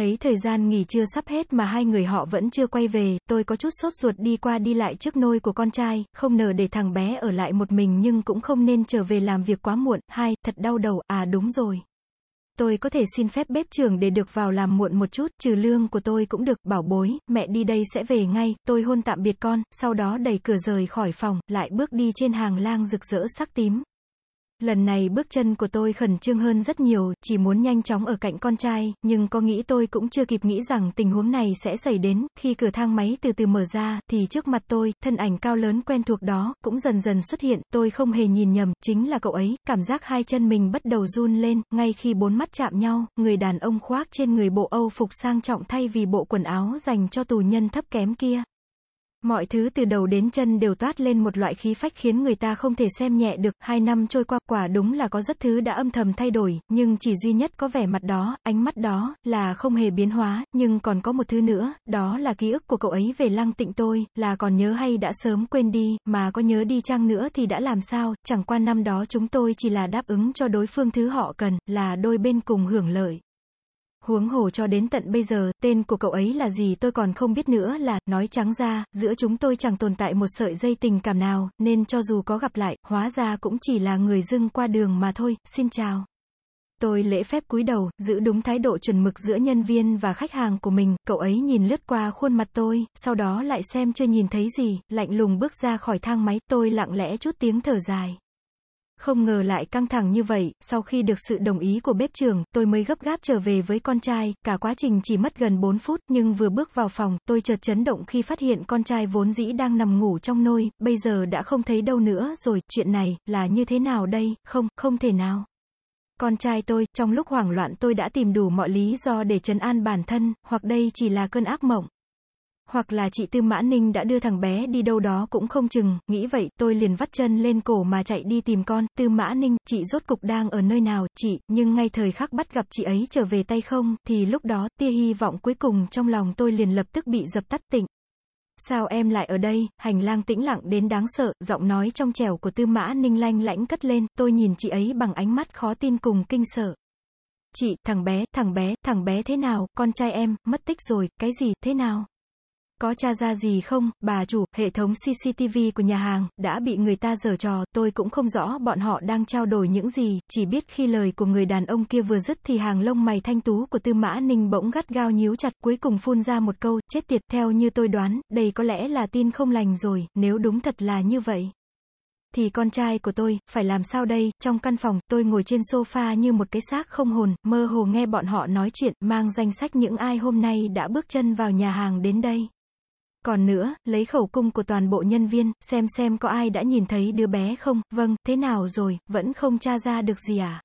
Thấy thời gian nghỉ trưa sắp hết mà hai người họ vẫn chưa quay về, tôi có chút sốt ruột đi qua đi lại trước nôi của con trai, không nỡ để thằng bé ở lại một mình nhưng cũng không nên trở về làm việc quá muộn. Hai, thật đau đầu, à đúng rồi. Tôi có thể xin phép bếp trưởng để được vào làm muộn một chút, trừ lương của tôi cũng được, bảo bối, mẹ đi đây sẽ về ngay, tôi hôn tạm biệt con, sau đó đẩy cửa rời khỏi phòng, lại bước đi trên hàng lang rực rỡ sắc tím. Lần này bước chân của tôi khẩn trương hơn rất nhiều, chỉ muốn nhanh chóng ở cạnh con trai, nhưng có nghĩ tôi cũng chưa kịp nghĩ rằng tình huống này sẽ xảy đến, khi cửa thang máy từ từ mở ra, thì trước mặt tôi, thân ảnh cao lớn quen thuộc đó, cũng dần dần xuất hiện, tôi không hề nhìn nhầm, chính là cậu ấy, cảm giác hai chân mình bắt đầu run lên, ngay khi bốn mắt chạm nhau, người đàn ông khoác trên người bộ Âu phục sang trọng thay vì bộ quần áo dành cho tù nhân thấp kém kia. Mọi thứ từ đầu đến chân đều toát lên một loại khí phách khiến người ta không thể xem nhẹ được. Hai năm trôi qua, quả đúng là có rất thứ đã âm thầm thay đổi, nhưng chỉ duy nhất có vẻ mặt đó, ánh mắt đó, là không hề biến hóa, nhưng còn có một thứ nữa, đó là ký ức của cậu ấy về lăng tịnh tôi, là còn nhớ hay đã sớm quên đi, mà có nhớ đi chăng nữa thì đã làm sao, chẳng qua năm đó chúng tôi chỉ là đáp ứng cho đối phương thứ họ cần, là đôi bên cùng hưởng lợi. Huống hồ cho đến tận bây giờ, tên của cậu ấy là gì tôi còn không biết nữa là, nói trắng ra, giữa chúng tôi chẳng tồn tại một sợi dây tình cảm nào, nên cho dù có gặp lại, hóa ra cũng chỉ là người dưng qua đường mà thôi, xin chào. Tôi lễ phép cúi đầu, giữ đúng thái độ chuẩn mực giữa nhân viên và khách hàng của mình, cậu ấy nhìn lướt qua khuôn mặt tôi, sau đó lại xem chưa nhìn thấy gì, lạnh lùng bước ra khỏi thang máy, tôi lặng lẽ chút tiếng thở dài. Không ngờ lại căng thẳng như vậy, sau khi được sự đồng ý của bếp trưởng, tôi mới gấp gáp trở về với con trai, cả quá trình chỉ mất gần 4 phút, nhưng vừa bước vào phòng, tôi chợt chấn động khi phát hiện con trai vốn dĩ đang nằm ngủ trong nôi, bây giờ đã không thấy đâu nữa rồi, chuyện này, là như thế nào đây, không, không thể nào. Con trai tôi, trong lúc hoảng loạn tôi đã tìm đủ mọi lý do để trấn an bản thân, hoặc đây chỉ là cơn ác mộng. Hoặc là chị Tư Mã Ninh đã đưa thằng bé đi đâu đó cũng không chừng, nghĩ vậy, tôi liền vắt chân lên cổ mà chạy đi tìm con, Tư Mã Ninh, chị rốt cục đang ở nơi nào, chị, nhưng ngay thời khắc bắt gặp chị ấy trở về tay không, thì lúc đó, tia hy vọng cuối cùng trong lòng tôi liền lập tức bị dập tắt tịnh. Sao em lại ở đây, hành lang tĩnh lặng đến đáng sợ, giọng nói trong trẻo của Tư Mã Ninh lanh lãnh cất lên, tôi nhìn chị ấy bằng ánh mắt khó tin cùng kinh sợ. Chị, thằng bé, thằng bé, thằng bé thế nào, con trai em, mất tích rồi, cái gì, thế nào? Có tra ra gì không, bà chủ, hệ thống CCTV của nhà hàng, đã bị người ta giở trò, tôi cũng không rõ bọn họ đang trao đổi những gì, chỉ biết khi lời của người đàn ông kia vừa dứt thì hàng lông mày thanh tú của tư mã ninh bỗng gắt gao nhíu chặt, cuối cùng phun ra một câu, chết tiệt, theo như tôi đoán, đây có lẽ là tin không lành rồi, nếu đúng thật là như vậy thì con trai của tôi, phải làm sao đây, trong căn phòng, tôi ngồi trên sofa như một cái xác không hồn, mơ hồ nghe bọn họ nói chuyện, mang danh sách những ai hôm nay đã bước chân vào nhà hàng đến đây. Còn nữa, lấy khẩu cung của toàn bộ nhân viên, xem xem có ai đã nhìn thấy đứa bé không, vâng, thế nào rồi, vẫn không tra ra được gì à?